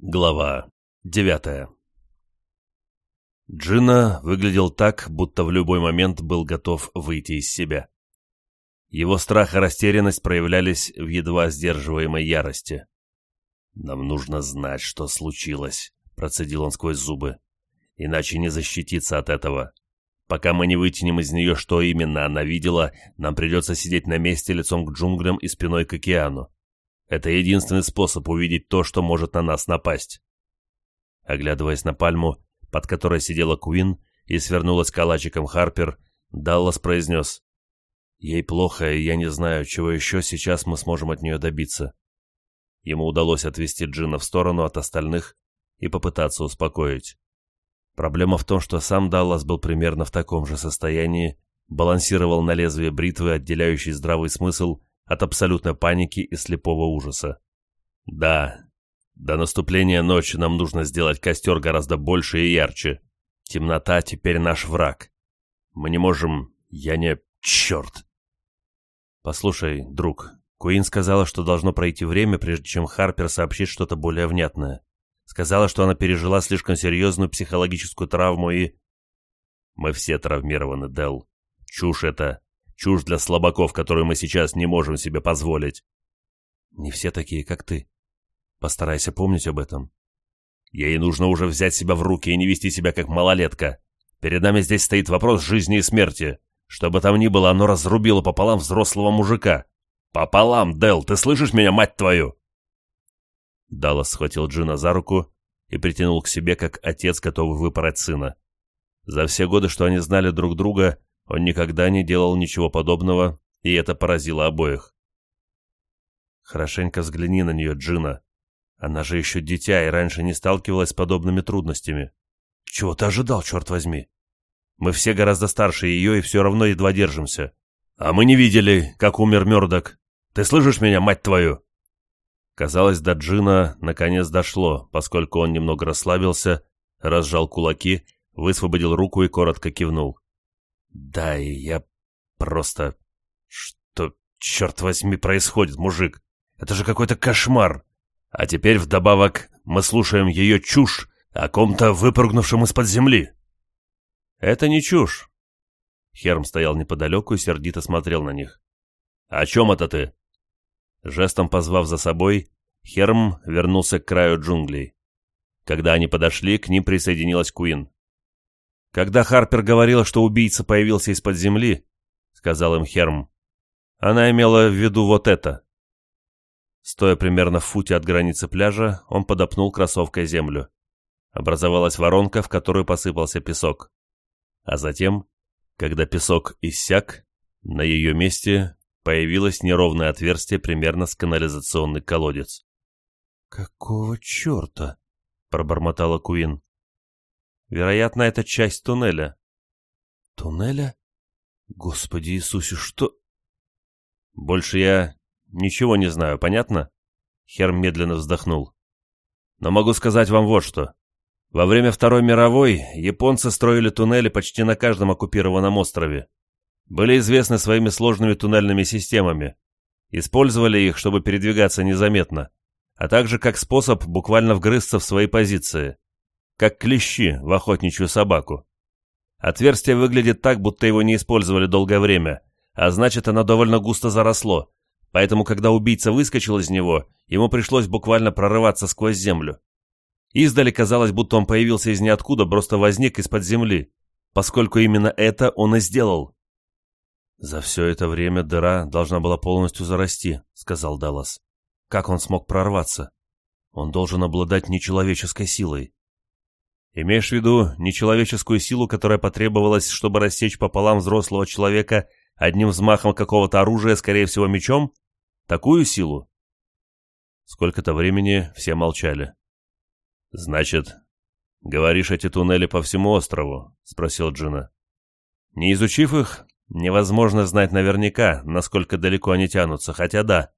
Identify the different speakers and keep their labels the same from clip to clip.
Speaker 1: Глава девятая Джина выглядел так, будто в любой момент был готов выйти из себя. Его страх и растерянность проявлялись в едва сдерживаемой ярости. «Нам нужно знать, что случилось», — процедил он сквозь зубы. «Иначе не защититься от этого. Пока мы не вытянем из нее, что именно она видела, нам придется сидеть на месте лицом к джунглям и спиной к океану. Это единственный способ увидеть то, что может на нас напасть. Оглядываясь на пальму, под которой сидела Куин и свернулась калачиком Харпер, Даллас произнес. «Ей плохо, и я не знаю, чего еще сейчас мы сможем от нее добиться». Ему удалось отвести Джина в сторону от остальных и попытаться успокоить. Проблема в том, что сам Даллас был примерно в таком же состоянии, балансировал на лезвие бритвы, отделяющей здравый смысл от абсолютной паники и слепого ужаса. Да, до наступления ночи нам нужно сделать костер гораздо больше и ярче. Темнота теперь наш враг. Мы не можем... Я не... Черт! Послушай, друг, Куин сказала, что должно пройти время, прежде чем Харпер сообщит что-то более внятное. Сказала, что она пережила слишком серьезную психологическую травму и... Мы все травмированы, Дел. Чушь это чушь для слабаков, которую мы сейчас не можем себе позволить. Не все такие, как ты. Постарайся помнить об этом. Ей нужно уже взять себя в руки и не вести себя как малолетка. Перед нами здесь стоит вопрос жизни и смерти. Что бы там ни было, оно разрубило пополам взрослого мужика. Пополам, Дел, ты слышишь меня, мать твою? Даллас схватил Джина за руку и притянул к себе, как отец, готовый выпороть сына. За все годы, что они знали друг друга, он никогда не делал ничего подобного, и это поразило обоих. «Хорошенько взгляни на нее, Джина. Она же еще дитя и раньше не сталкивалась с подобными трудностями. Чего ты ожидал, черт возьми? Мы все гораздо старше ее и все равно едва держимся. А мы не видели, как умер Мердок. Ты слышишь меня, мать твою?» Казалось, до Джина наконец дошло, поскольку он немного расслабился, разжал кулаки, высвободил руку и коротко кивнул. «Да, я просто... Что, черт возьми, происходит, мужик? Это же какой-то кошмар! А теперь вдобавок мы слушаем ее чушь о ком-то выпрыгнувшем из-под земли!» «Это не чушь!» Херм стоял неподалеку и сердито смотрел на них. «О чем это ты?» Жестом позвав за собой, Херм вернулся к краю джунглей. Когда они подошли, к ним присоединилась Куин. «Когда Харпер говорила, что убийца появился из-под земли», — сказал им Херм, — «она имела в виду вот это». Стоя примерно в футе от границы пляжа, он подопнул кроссовкой землю. Образовалась воронка, в которую посыпался песок. А затем, когда песок иссяк, на ее месте появилось неровное отверстие примерно с канализационный колодец. «Какого черта?» — пробормотала Куин. Вероятно, это часть туннеля. Туннеля? Господи Иисусе, что... Больше я ничего не знаю, понятно? Херм медленно вздохнул. Но могу сказать вам вот что. Во время Второй мировой японцы строили туннели почти на каждом оккупированном острове. Были известны своими сложными туннельными системами. Использовали их, чтобы передвигаться незаметно, а также как способ буквально вгрызться в свои позиции как клещи в охотничью собаку. Отверстие выглядит так, будто его не использовали долгое время, а значит, оно довольно густо заросло, поэтому, когда убийца выскочил из него, ему пришлось буквально прорываться сквозь землю. Издали казалось, будто он появился из ниоткуда, просто возник из-под земли, поскольку именно это он и сделал. «За все это время дыра должна была полностью зарасти», — сказал Даллас. «Как он смог прорваться? Он должен обладать нечеловеческой силой». Имеешь в виду нечеловеческую силу, которая потребовалась, чтобы рассечь пополам взрослого человека одним взмахом какого-то оружия, скорее всего, мечом? Такую силу?» Сколько-то времени все молчали. «Значит, говоришь, эти туннели по всему острову?» — спросил Джина. «Не изучив их, невозможно знать наверняка, насколько далеко они тянутся, хотя да,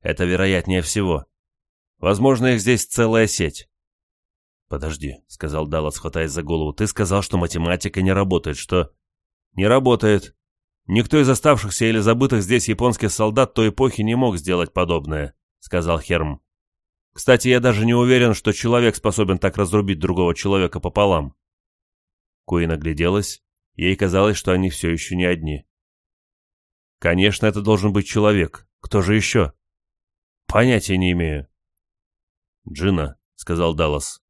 Speaker 1: это вероятнее всего. Возможно, их здесь целая сеть. «Подожди», — сказал Даллас, хватаясь за голову. «Ты сказал, что математика не работает. Что?» «Не работает. Никто из оставшихся или забытых здесь японских солдат той эпохи не мог сделать подобное», — сказал Херм. «Кстати, я даже не уверен, что человек способен так разрубить другого человека пополам». Куин нагляделась, Ей казалось, что они все еще не одни. «Конечно, это должен быть человек. Кто же еще?» «Понятия не имею». «Джина», — сказал Даллас.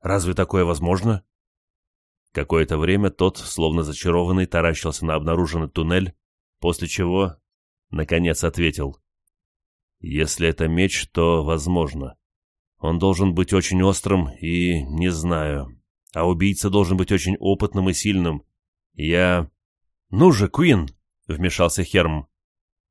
Speaker 1: Разве такое возможно? Какое-то время тот, словно зачарованный, таращился на обнаруженный туннель, после чего, наконец, ответил. «Если это меч, то возможно. Он должен быть очень острым и... не знаю. А убийца должен быть очень опытным и сильным. Я...» «Ну же, Куин!» — вмешался Херм.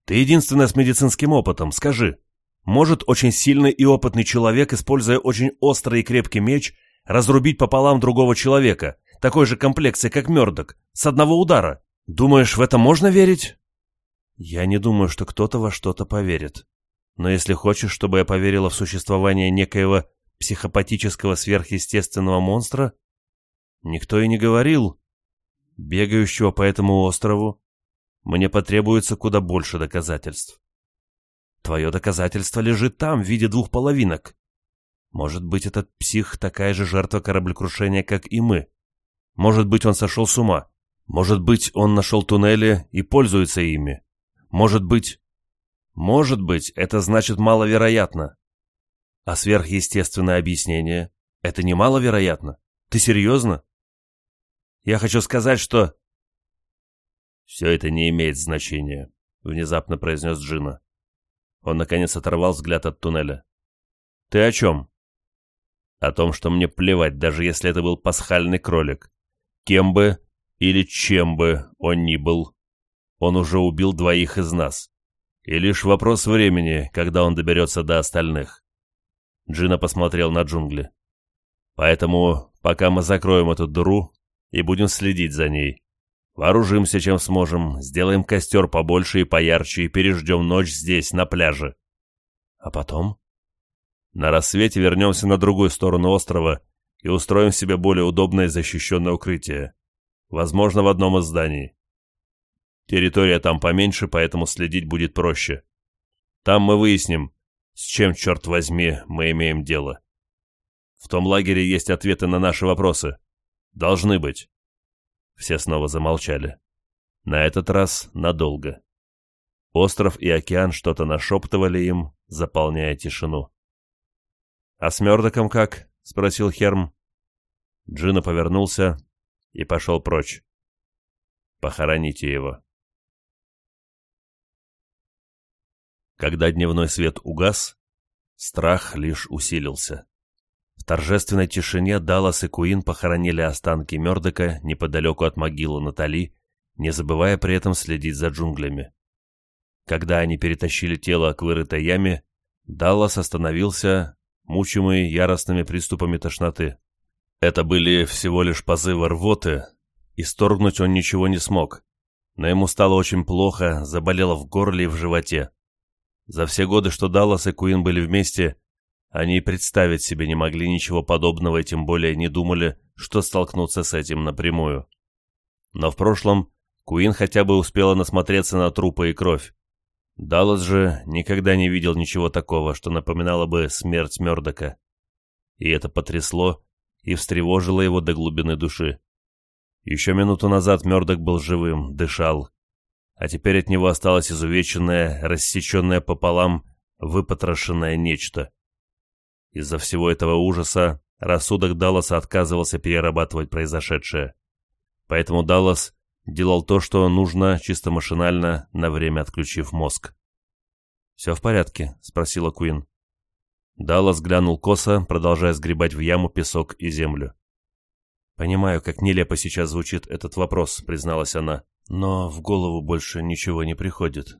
Speaker 1: «Ты единственная с медицинским опытом, скажи. Может очень сильный и опытный человек, используя очень острый и крепкий меч, — разрубить пополам другого человека, такой же комплекции, как Мёрдок, с одного удара. Думаешь, в это можно верить? Я не думаю, что кто-то во что-то поверит. Но если хочешь, чтобы я поверила в существование некоего психопатического сверхъестественного монстра, никто и не говорил, бегающего по этому острову, мне потребуется куда больше доказательств. Твое доказательство лежит там, в виде двух половинок. Может быть, этот псих такая же жертва кораблекрушения, как и мы. Может быть, он сошел с ума. Может быть, он нашел туннели и пользуется ими. Может быть... Может быть, это значит маловероятно. А сверхъестественное объяснение — это не маловероятно? Ты серьезно? Я хочу сказать, что... «Все это не имеет значения», — внезапно произнес Джина. Он, наконец, оторвал взгляд от туннеля. «Ты о чем?» о том, что мне плевать, даже если это был пасхальный кролик. Кем бы или чем бы он ни был, он уже убил двоих из нас. И лишь вопрос времени, когда он доберется до остальных. Джина посмотрел на джунгли. Поэтому, пока мы закроем эту дыру и будем следить за ней, вооружимся чем сможем, сделаем костер побольше и поярче и переждем ночь здесь, на пляже. А потом? На рассвете вернемся на другую сторону острова и устроим себе более удобное защищенное укрытие. Возможно, в одном из зданий. Территория там поменьше, поэтому следить будет проще. Там мы выясним, с чем, черт возьми, мы имеем дело. В том лагере есть ответы на наши вопросы. Должны быть. Все снова замолчали. На этот раз надолго. Остров и океан что-то нашептывали им, заполняя тишину. «А с Мёрдоком как?» — спросил Херм. Джина повернулся и пошел прочь. «Похороните его». Когда дневной свет угас, страх лишь усилился. В торжественной тишине Даллас и Куин похоронили останки Мёрдока неподалеку от могилы Натали, не забывая при этом следить за джунглями. Когда они перетащили тело к вырытой яме, Даллас остановился, мучимые яростными приступами тошноты. Это были всего лишь позывы рвоты, и сторгнуть он ничего не смог, но ему стало очень плохо, заболело в горле и в животе. За все годы, что Даллас и Куин были вместе, они представить себе не могли ничего подобного и тем более не думали, что столкнуться с этим напрямую. Но в прошлом Куин хотя бы успела насмотреться на трупы и кровь. Даллас же никогда не видел ничего такого, что напоминало бы смерть Мёрдока. И это потрясло и встревожило его до глубины души. Еще минуту назад Мёрдок был живым, дышал. А теперь от него осталось изувеченное, рассеченное пополам, выпотрошенное нечто. Из-за всего этого ужаса рассудок Далласа отказывался перерабатывать произошедшее. Поэтому Даллас делал то, что нужно чисто машинально, на время отключив мозг. «Все в порядке?» — спросила Куин. Даллас глянул косо, продолжая сгребать в яму песок и землю. «Понимаю, как нелепо сейчас звучит этот вопрос», — призналась она, «но в голову больше ничего не приходит».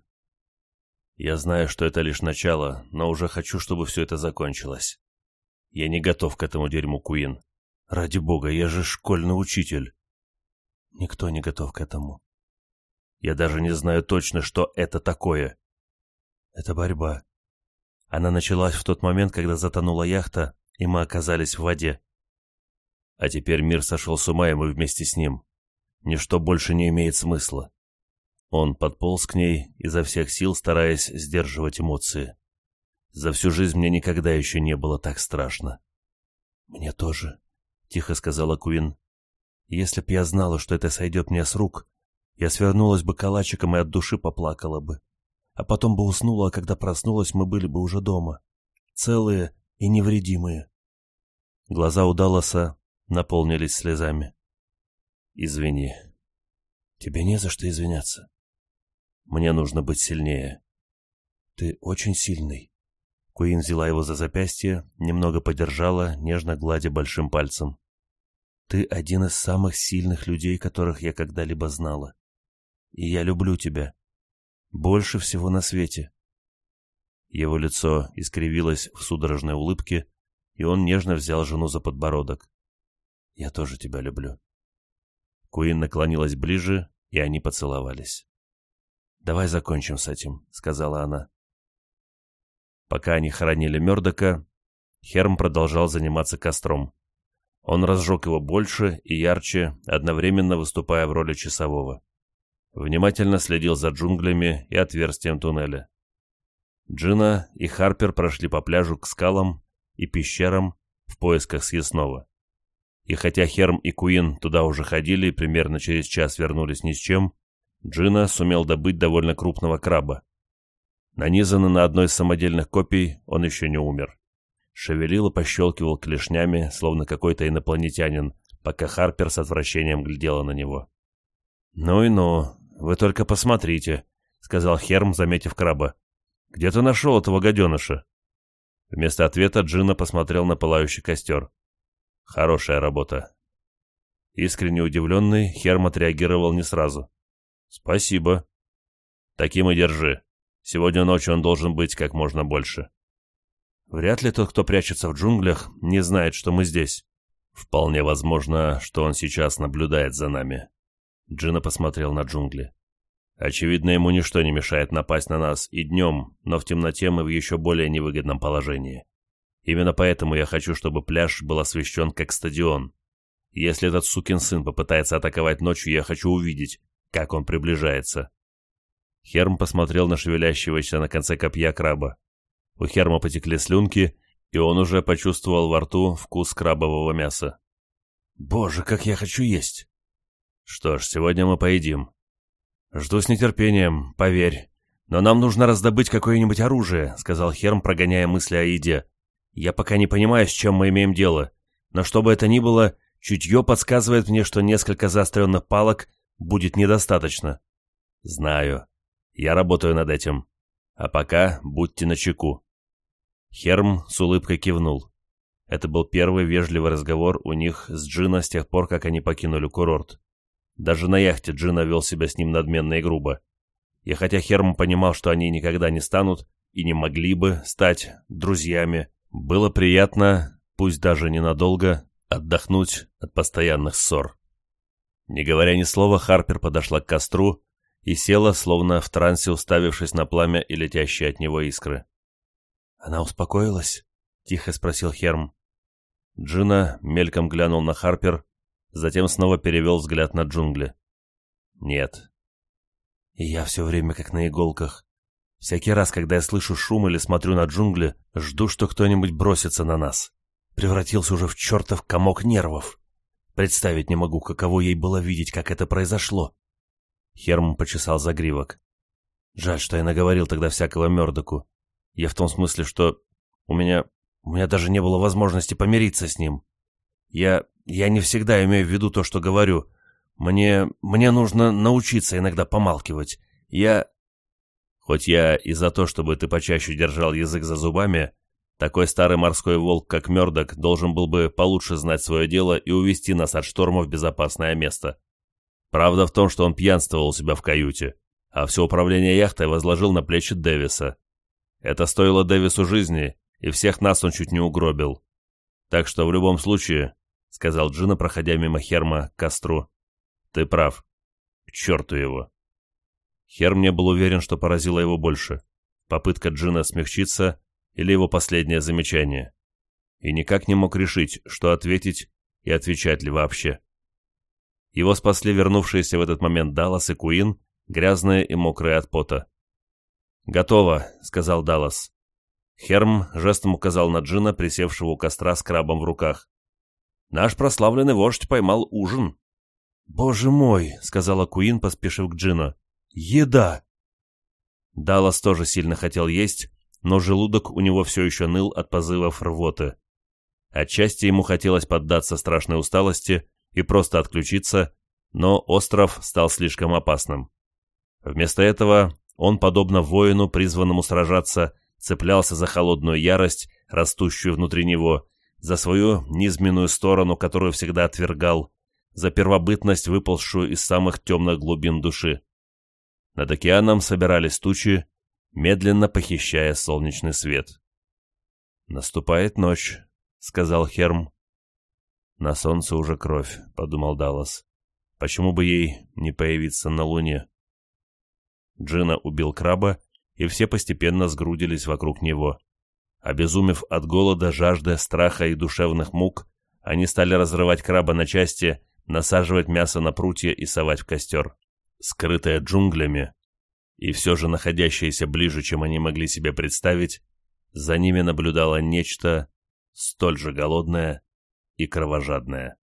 Speaker 1: «Я знаю, что это лишь начало, но уже хочу, чтобы все это закончилось. Я не готов к этому дерьму, Куин. Ради бога, я же школьный учитель. Никто не готов к этому. Я даже не знаю точно, что это такое. Это борьба. Она началась в тот момент, когда затонула яхта, и мы оказались в воде. А теперь мир сошел с ума, и мы вместе с ним. Ничто больше не имеет смысла. Он подполз к ней, изо всех сил стараясь сдерживать эмоции. За всю жизнь мне никогда еще не было так страшно.
Speaker 2: «Мне тоже», — тихо сказала Куин. Если б я знала, что это сойдет мне с рук, я свернулась бы калачиком и от души поплакала бы. А потом бы уснула, а когда проснулась, мы были бы уже дома. Целые и невредимые. Глаза у Далласа наполнились слезами.
Speaker 1: «Извини.
Speaker 2: Тебе не за что извиняться.
Speaker 1: Мне нужно быть сильнее.
Speaker 2: Ты очень сильный».
Speaker 1: Куин взяла его за запястье, немного подержала, нежно гладя большим пальцем.
Speaker 2: Ты один из самых сильных людей, которых я когда-либо знала. И я люблю тебя. Больше всего на свете.
Speaker 1: Его лицо искривилось в судорожной улыбке, и он нежно взял жену за подбородок.
Speaker 2: «Я тоже тебя люблю».
Speaker 1: Куин наклонилась ближе, и они поцеловались.
Speaker 2: «Давай закончим с этим», — сказала она.
Speaker 1: Пока они хоронили Мёрдока, Херм продолжал заниматься костром. Он разжег его больше и ярче, одновременно выступая в роли часового. Внимательно следил за джунглями и отверстием туннеля. Джина и Харпер прошли по пляжу к скалам и пещерам в поисках съестного. И хотя Херм и Куин туда уже ходили и примерно через час вернулись ни с чем, Джина сумел добыть довольно крупного краба. Нанизанный на одной из самодельных копий, он еще не умер шевелила пощелкивал клешнями, словно какой-то инопланетянин, пока Харпер с отвращением глядела на него. «Ну и ну, вы только посмотрите», — сказал Херм, заметив краба. «Где ты нашел этого гаденыша?» Вместо ответа Джина посмотрел на пылающий костер. «Хорошая работа». Искренне удивленный, Херм отреагировал не сразу. «Спасибо». «Таким и держи. Сегодня ночью он должен быть как можно больше». Вряд ли тот, кто прячется в джунглях, не знает, что мы здесь. Вполне возможно, что он сейчас наблюдает за нами. Джина посмотрел на джунгли. Очевидно, ему ничто не мешает напасть на нас и днем, но в темноте мы в еще более невыгодном положении. Именно поэтому я хочу, чтобы пляж был освещен как стадион. Если этот сукин сын попытается атаковать ночью, я хочу увидеть, как он приближается. Херм посмотрел на шевелящегося на конце копья краба. У Херма потекли слюнки, и он уже почувствовал во рту вкус крабового мяса.
Speaker 2: «Боже, как я хочу есть!»
Speaker 1: «Что ж, сегодня мы поедим. Жду с нетерпением, поверь. Но нам нужно раздобыть какое-нибудь оружие», — сказал Херм, прогоняя мысли о еде. «Я пока не понимаю, с чем мы имеем дело. Но что бы это ни было, чутье подсказывает мне, что несколько заостренных палок будет недостаточно». «Знаю. Я работаю над этим. А пока будьте начеку». Херм с улыбкой кивнул. Это был первый вежливый разговор у них с Джина с тех пор, как они покинули курорт. Даже на яхте Джина вел себя с ним надменно и грубо. И хотя Херм понимал, что они никогда не станут и не могли бы стать друзьями, было приятно, пусть даже ненадолго, отдохнуть от постоянных ссор. Не говоря ни слова, Харпер подошла к костру и села, словно в трансе уставившись на пламя и летящие от него искры.
Speaker 2: Она успокоилась? Тихо спросил Херм.
Speaker 1: Джина мельком глянул на Харпер, затем снова перевел взгляд на джунгли. Нет.
Speaker 2: И я все время как на иголках. Всякий раз, когда я слышу шум или смотрю на джунгли, жду, что кто-нибудь бросится на нас. Превратился уже в чертов комок нервов. Представить не могу, каково ей было видеть, как это произошло.
Speaker 1: Херм почесал загривок.
Speaker 2: Жаль, что я наговорил тогда всякого мердоку. Я в том смысле, что у меня... У меня даже не было возможности помириться с ним. Я... Я не всегда имею в виду то, что говорю. Мне... Мне нужно научиться иногда помалкивать. Я...
Speaker 1: Хоть я и за то, чтобы ты почаще держал язык за зубами, такой старый морской волк, как Мёрдок, должен был бы получше знать свое дело и увести нас от шторма в безопасное место. Правда в том, что он пьянствовал у себя в каюте, а все управление яхтой возложил на плечи Дэвиса. Это стоило Дэвису жизни, и всех нас он чуть не угробил. Так что в любом случае, — сказал Джина, проходя мимо Херма к костру, — ты прав. К черту его. Херм не был уверен, что поразило его больше. Попытка Джина смягчиться или его последнее замечание. И никак не мог решить, что ответить и отвечать ли вообще. Его спасли вернувшиеся в этот момент Даллас и Куин, грязные и мокрые от пота. «Готово», — сказал Даллас. Херм жестом указал на Джина, присевшего у костра с крабом в руках. «Наш прославленный вождь поймал ужин».
Speaker 2: «Боже мой!» — сказала Куин, поспешив к Джину. «Еда!» Даллас тоже сильно хотел есть, но желудок у него все еще ныл от позывов рвоты. Отчасти ему хотелось поддаться страшной усталости и просто отключиться, но остров стал слишком опасным. Вместо этого он, подобно воину, призванному сражаться, цеплялся за холодную ярость, растущую внутри него, за свою низменную сторону, которую всегда отвергал, за первобытность, выползшую из самых темных глубин души. Над океаном собирались тучи, медленно похищая солнечный свет. «Наступает ночь», — сказал Херм. «На солнце уже кровь», — подумал Даллас. «Почему бы ей не появиться на луне?» Джина убил краба, и все постепенно сгрудились вокруг него. Обезумев от голода, жажды, страха и душевных мук, они стали разрывать краба на части, насаживать мясо на прутья и совать в костер. Скрытая джунглями, и все же находящаяся ближе, чем они могли себе представить, за ними наблюдало нечто столь же голодное и кровожадное.